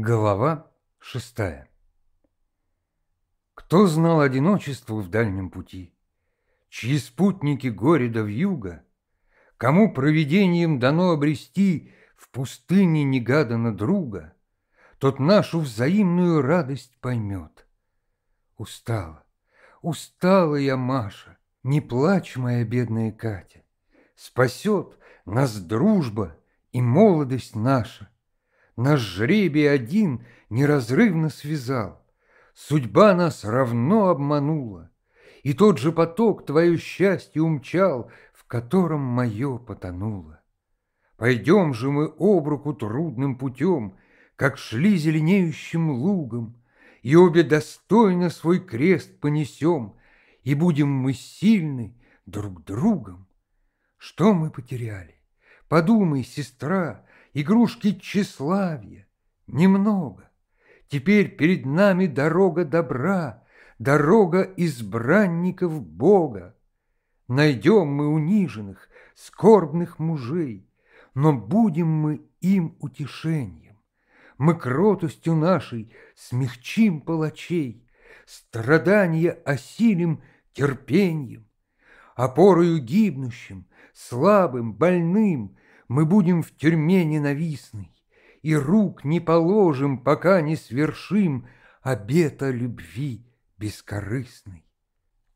Глава шестая. Кто знал одиночество в дальнем пути, Чьи спутники горе да вьюга, Кому провидением дано обрести В пустыне негаданно друга, Тот нашу взаимную радость поймет. Устала, устала я, Маша, Не плачь, моя бедная Катя, Спасет нас дружба и молодость наша — Наш жребий один неразрывно связал, Судьба нас равно обманула, И тот же поток твое счастье умчал, В котором мое потонуло. Пойдем же мы об руку трудным путем, Как шли зеленеющим лугом, И обе достойно свой крест понесем, И будем мы сильны друг другом. Что мы потеряли? Подумай, сестра, игрушки тщеславия, немного. Теперь перед нами дорога добра, дорога избранников Бога. Найдем мы униженных, скорбных мужей, но будем мы им утешением. Мы кротостью нашей смягчим палачей, страдания осилим терпением. Опорою гибнущим, слабым, больным мы будем в тюрьме ненавистной, И рук не положим, пока не свершим Обета любви бескорыстной.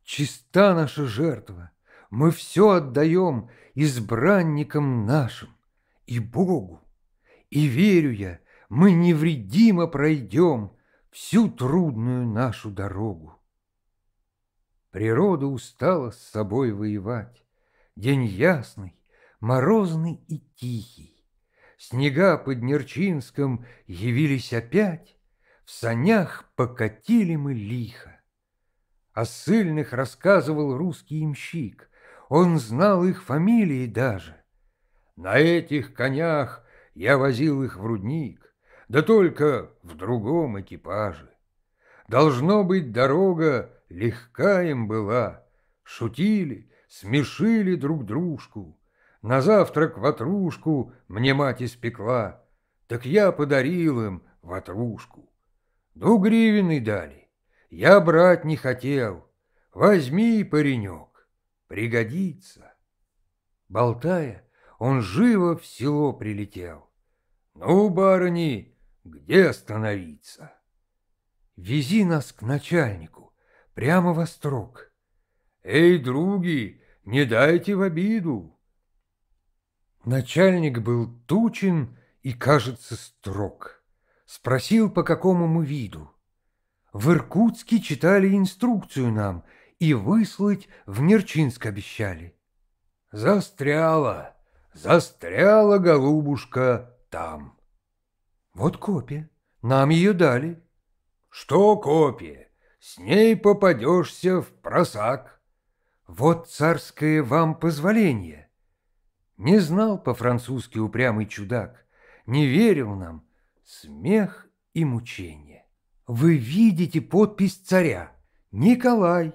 Чиста наша жертва, мы все отдаем Избранникам нашим и Богу. И верю я, мы невредимо пройдем Всю трудную нашу дорогу. Природа устала с собой воевать, День ясный, морозный и тихий. Снега под Нерчинском явились опять, В санях покатили мы лихо. О ссыльных рассказывал русский имщик, Он знал их фамилии даже. На этих конях я возил их в рудник, Да только в другом экипаже. Должно быть, дорога легка им была, Шутили, смешили друг дружку, на завтрак ватрушку мне мать испекла, Так я подарил им ватрушку. Ду гривен дали, я брать не хотел. Возьми, паренек, пригодится. Болтая, он живо в село прилетел. Ну, барыни, где остановиться? Вези нас к начальнику, прямо во строк. Эй, други, не дайте в обиду. Начальник был тучен и, кажется, строг. Спросил, по какому мы виду. В Иркутске читали инструкцию нам и выслать в Нерчинск обещали. Застряла, застряла голубушка там. Вот копия, нам ее дали. Что копия? С ней попадешься в просак. Вот царское вам позволение. Не знал по-французски упрямый чудак, Не верил нам. Смех и мучение. Вы видите подпись царя. Николай.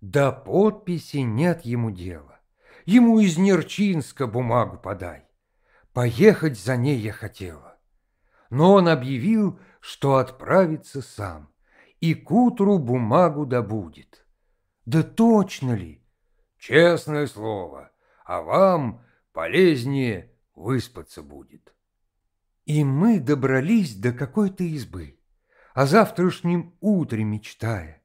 Да подписи нет ему дела. Ему из Нерчинска бумагу подай. Поехать за ней я хотела. Но он объявил, что отправится сам, И к утру бумагу добудет. Да точно ли? Честное слово, а вам полезнее выспаться будет. И мы добрались до какой-то избы, о завтрашнем утре мечтая.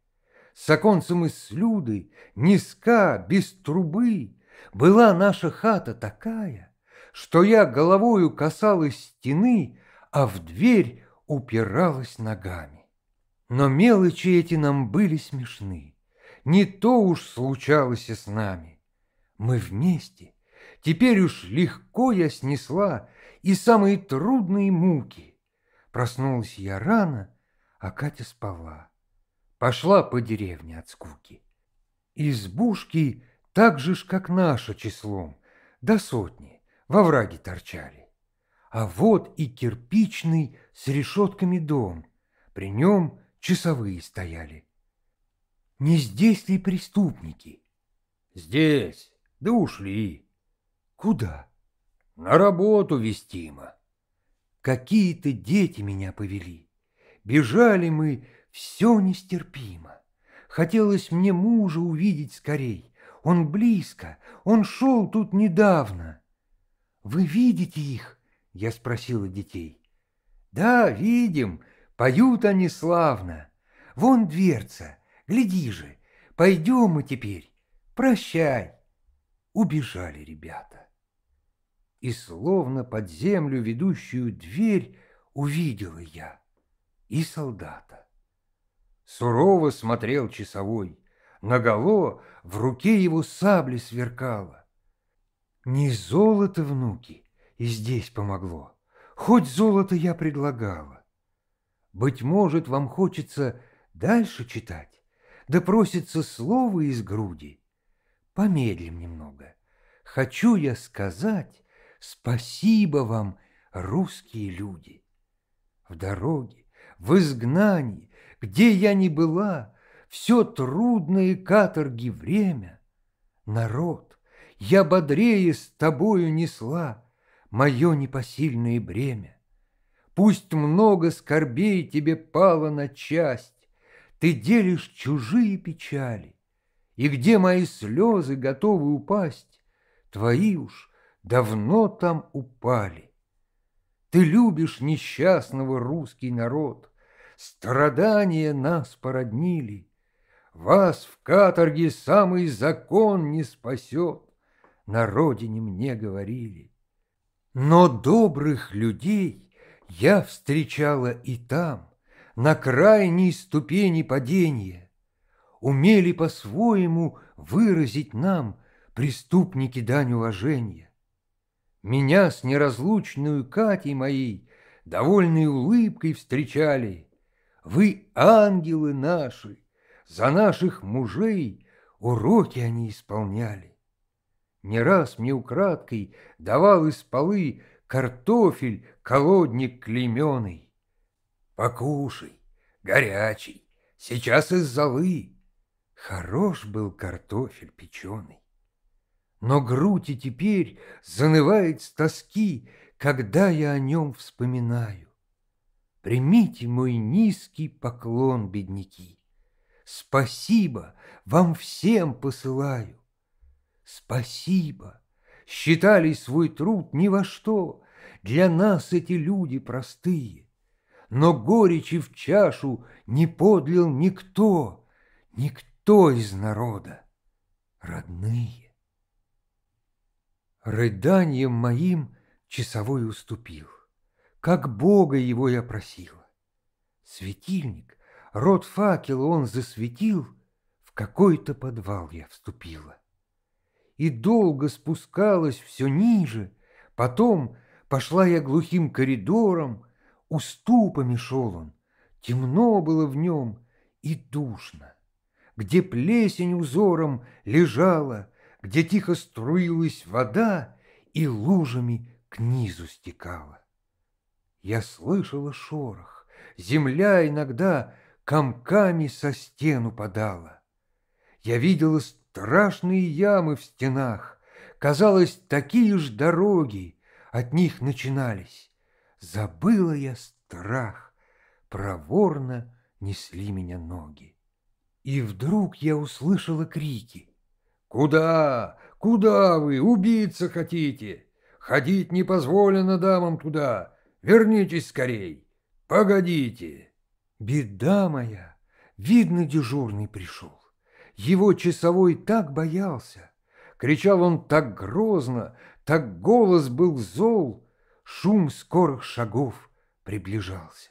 С оконцем из слюды, низка, без трубы, была наша хата такая, что я головою касалась стены, а в дверь упиралась ногами. Но мелочи эти нам были смешны, не то уж случалось и с нами. Мы вместе, Теперь уж легко я снесла и самые трудные муки. Проснулась я рано, а Катя спала. Пошла по деревне от скуки. Избушки так же ж, как наша числом, до сотни, во враге торчали. А вот и кирпичный с решетками дом, при нем часовые стояли. Не здесь ли преступники? Здесь, да ушли. Куда? На работу вестимо. какие-то дети меня повели. Бежали мы, все нестерпимо. Хотелось мне мужа увидеть скорей. Он близко, он шел тут недавно. «Вы видите их?» — я спросила детей. «Да, видим, поют они славно. Вон дверца, гляди же, пойдем мы теперь. Прощай!» Убежали ребята. И словно под землю ведущую дверь увидела я и солдата. Сурово смотрел часовой, наголо в руке его сабли сверкала. Не золото, внуки, и здесь помогло, хоть золото я предлагала. Быть может, вам хочется дальше читать, да просится слово из груди. Помедлим немного. Хочу я сказать спасибо вам, русские люди. В дороге, в изгнании, где я ни была, все трудные каторги время. Народ, я бодрее с тобою несла мое непосильное бремя. Пусть много скорбей тебе пало на часть, ты делишь чужие печали, и где мои слезы готовы упасть, твои уж давно там упали. Ты любишь несчастного русский народ, Страдания нас породнили. Вас в каторге самый закон не спасет, На родине мне говорили. Но добрых людей я встречала и там, На крайней ступени падения. Умели по-своему выразить нам Преступники дань уважения. Меня с неразлучную Катей моей Довольной улыбкой встречали — вы ангелы наши, за наших мужей уроки они исполняли. Не раз мне украдкой давал из полы картофель колодник клейменый. Покушай, горячий, сейчас из золы. Хорош был картофель печеный. Но грудь и теперь занывает с тоски, когда я о нем вспоминаю. Примите мой низкий поклон, бедняки. Спасибо вам всем посылаю. Спасибо. Считали свой труд ни во что. Для нас эти люди простые. Но горечи в чашу не подлил никто, Никто из народа, родные. Рыданием моим часовой уступил как Бога его я просила. Светильник, рот факела он засветил, в какой-то подвал я вступила. И долго спускалась все ниже, потом пошла я глухим коридором, уступами шел он, темно было в нем и душно. Где плесень узором лежала, где тихо струилась вода и лужами к низу стекала. Я слышала шорох, земля иногда комками со стену падала. Я видела страшные ямы в стенах, казалось, такие ж дороги от них начинались. Забыла я страх, проворно несли меня ноги. И вдруг я услышала крики. «Куда? Куда вы? Убиться хотите? Ходить не позволено дамам туда!» Вернитесь скорей! Погодите!» Беда моя! Видно, дежурный пришел. Его часовой так боялся. Кричал он так грозно, так голос был зол. Шум скорых шагов приближался.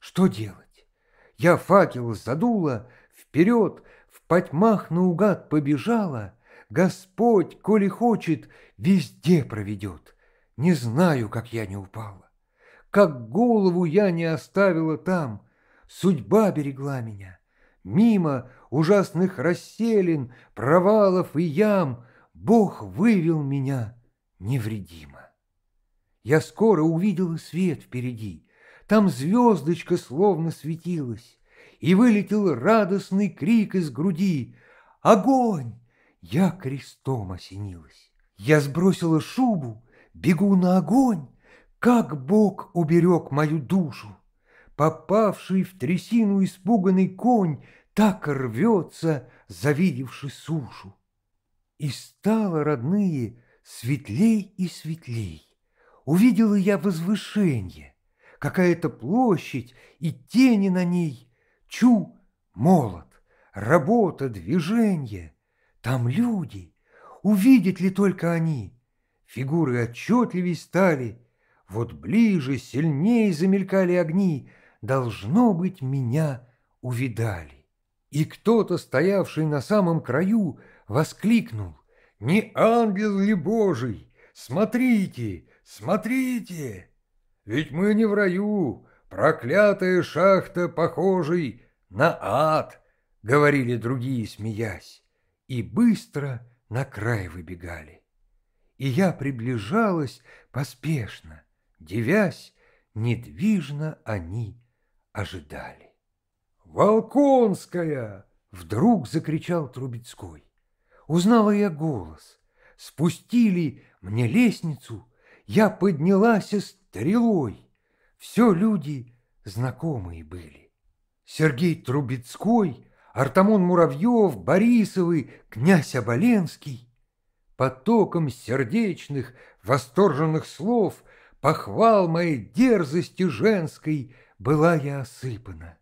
Что делать? Я факел задула, вперед, в потьмах наугад побежала. Господь, коли хочет, везде проведет. Не знаю, как я не упала. Как голову я не оставила там, Судьба берегла меня. Мимо ужасных расселин, Провалов и ям Бог вывел меня невредимо. Я скоро увидела свет впереди, Там звездочка словно светилась, И вылетел радостный крик из груди «Огонь!» Я крестом осенилась. Я сбросила шубу, бегу на огонь, Как Бог уберег мою душу! Попавший в трясину испуганный конь Так рвется, завидевший сушу. И стало, родные, светлей и светлей. Увидела я возвышение, какая-то площадь и тени на ней. Чу, молот, работа, движение. Там люди, увидят ли только они? Фигуры отчетливей стали, вот ближе, сильнее замелькали огни, Должно быть, меня увидали. И кто-то, стоявший на самом краю, воскликнул, «Не ангел ли Божий? Смотрите, смотрите! Ведь мы не в раю, проклятая шахта, похожий на ад!» — говорили другие, смеясь, и быстро на край выбегали. И я приближалась поспешно, девясь, недвижно они ожидали. «Волконская!» — вдруг закричал Трубецкой. Узнала я голос. Спустили мне лестницу, я поднялась стрелой. Все люди знакомые были. Сергей Трубецкой, Артамон Муравьев, Борисовый, князь Оболенский. Потоком сердечных, восторженных слов, похвал моей дерзости женской была я осыпана.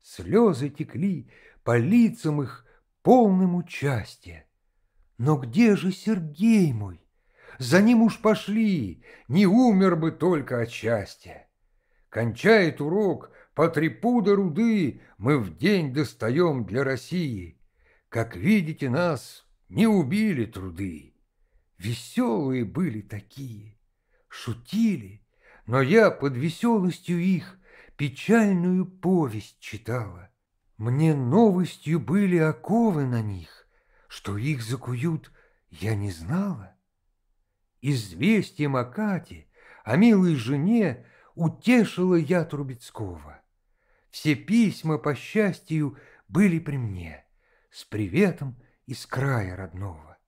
Слезы текли по лицам их полным участия. Но где же Сергей мой? За ним уж пошли, не умер бы только от счастья. Кончает урок, по три пуда руды мы в день достаем для России. Как видите, нас не убили труды. Веселые были такие, шутили, но я под веселостью их печальную повесть читала. Мне новостью были оковы на них, что их закуют, я не знала. Известием о Кате, о милой жене, утешила я Трубецкого. Все письма, по счастью, были при мне, с приветом из края родного.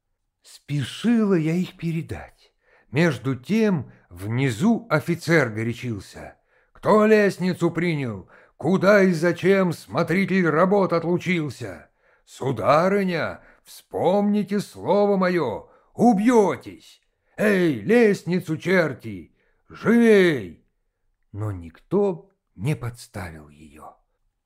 Спешила я их передать. Между тем внизу офицер горячился. «Кто лестницу принял? Куда и зачем смотритель работ отлучился?» «Сударыня, Вспомните слово мое, убьетесь! Эй, лестницу черти, живей!» Но никто не подставил ее.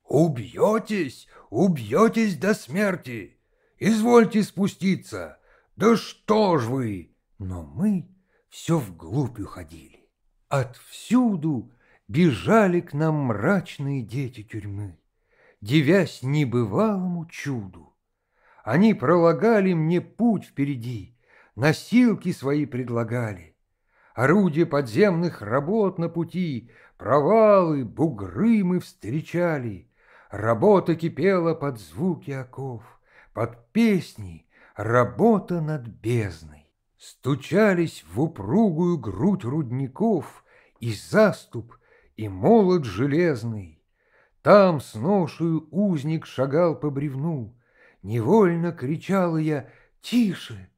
«Убьетесь, убьетесь до смерти! Извольте спуститься! Да что ж вы!» Но мы все вглубь уходили. Отвсюду бежали к нам мрачные дети тюрьмы, Девясь небывалому чуду. Они пролагали мне путь впереди, Носилки свои предлагали. Орудия подземных работ на пути, Провалы, бугры мы встречали. Работа кипела под звуки оков, Под песни, работа над бездной. Стучались в упругую грудь рудников И заступ, и молот железный. Там с ношую узник шагал по бревну, Невольно кричала я «Тише!»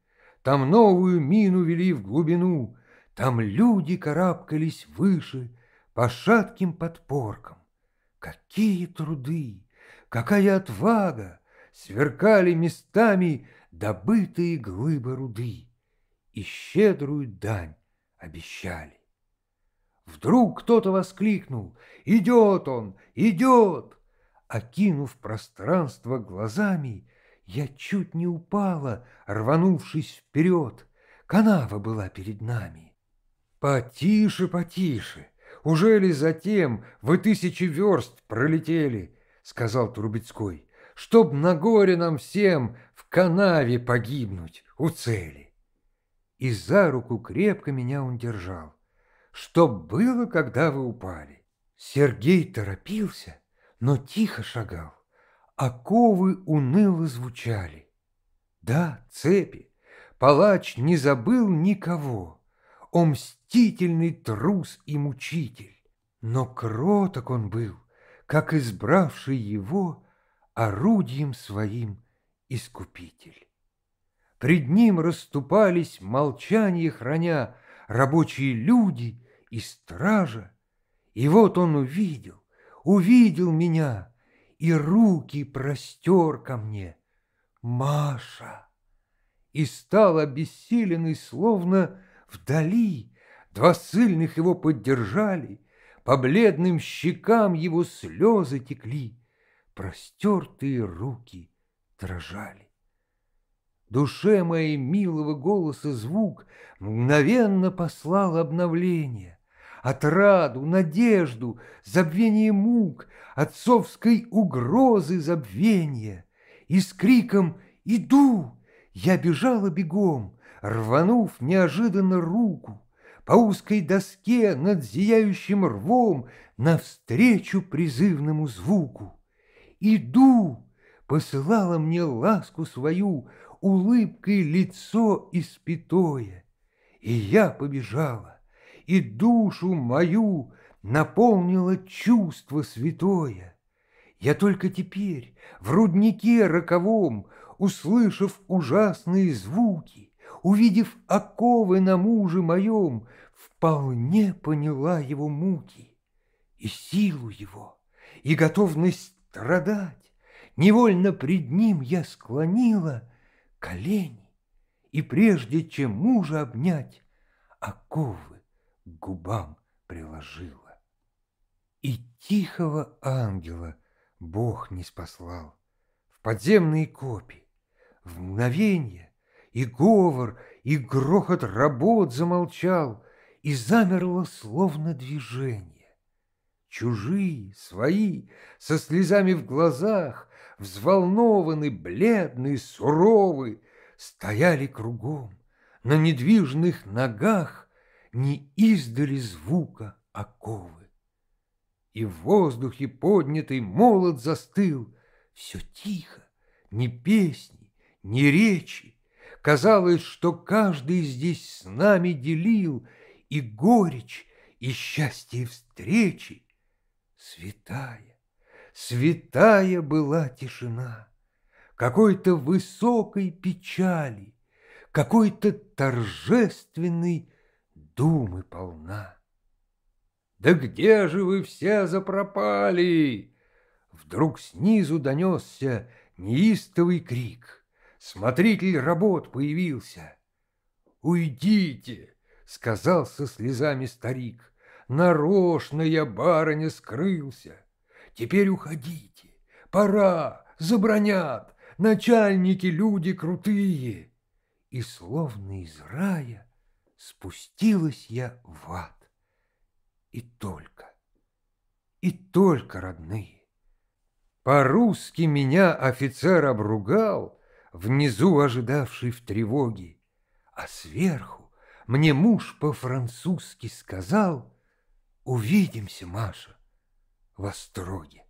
Там новую мину вели в глубину, Там люди карабкались выше По шатким подпоркам. Какие труды, какая отвага! Сверкали местами добытые глыбы руды И щедрую дань обещали. Вдруг кто-то воскликнул «Идет он! Идет!» Окинув пространство глазами, я чуть не упала, рванувшись вперед. Канава была перед нами. Потише, потише. Уже ли затем вы тысячи верст пролетели, сказал Трубецкой, чтоб на горе нам всем в канаве погибнуть у цели. И за руку крепко меня он держал. Что было, когда вы упали? Сергей торопился, но тихо шагал оковы уныло звучали. Да, цепи, палач не забыл никого, О мстительный трус и мучитель. Но кроток он был, как избравший его Орудием своим искупитель. Пред ним расступались, молчание храня, Рабочие люди и стража. И вот он увидел, увидел меня и руки простер ко мне. Маша! И стал обессиленный, словно вдали. Два сильных его поддержали, по бледным щекам его слезы текли, простертые руки дрожали. Душе моей милого голоса звук мгновенно послал обновление, отраду, надежду, забвение мук, отцовской угрозы забвения. И с криком «Иду!» я бежала бегом, рванув неожиданно руку, по узкой доске над зияющим рвом навстречу призывному звуку. «Иду!» посылала мне ласку свою, улыбкой лицо испятое. И я побежала, и душу мою наполнило чувство святое. Я только теперь, в руднике роковом, услышав ужасные звуки, увидев оковы на муже моем, вполне поняла его муки и силу его, и готовность страдать. Невольно пред ним я склонила колени, и прежде чем мужа обнять, оковы к губам приложила. И тихого ангела Бог не спаслал в подземные копи, в мгновенье и говор, и грохот работ замолчал, и замерло словно движение. Чужие, свои, со слезами в глазах, взволнованный, бледный, суровый, стояли кругом, на недвижных ногах не издали звука оковы. И в воздухе поднятый молот застыл, все тихо, ни песни, ни речи, Казалось, что каждый здесь с нами делил И горечь, и счастье встречи. Святая, святая была тишина, Какой-то высокой печали, Какой-то торжественной думы полна. «Да где же вы все запропали?» Вдруг снизу донесся неистовый крик — Смотритель работ появился. «Уйдите!» — сказал со слезами старик. «Нарочно я, барыня, скрылся. Теперь уходите. Пора, забронят. Начальники люди крутые». И словно из рая спустилась я в ад. И только, и только, родные. По-русски меня офицер обругал — внизу ожидавший в тревоге, а сверху мне муж по-французски сказал «Увидимся, Маша, в Остроге».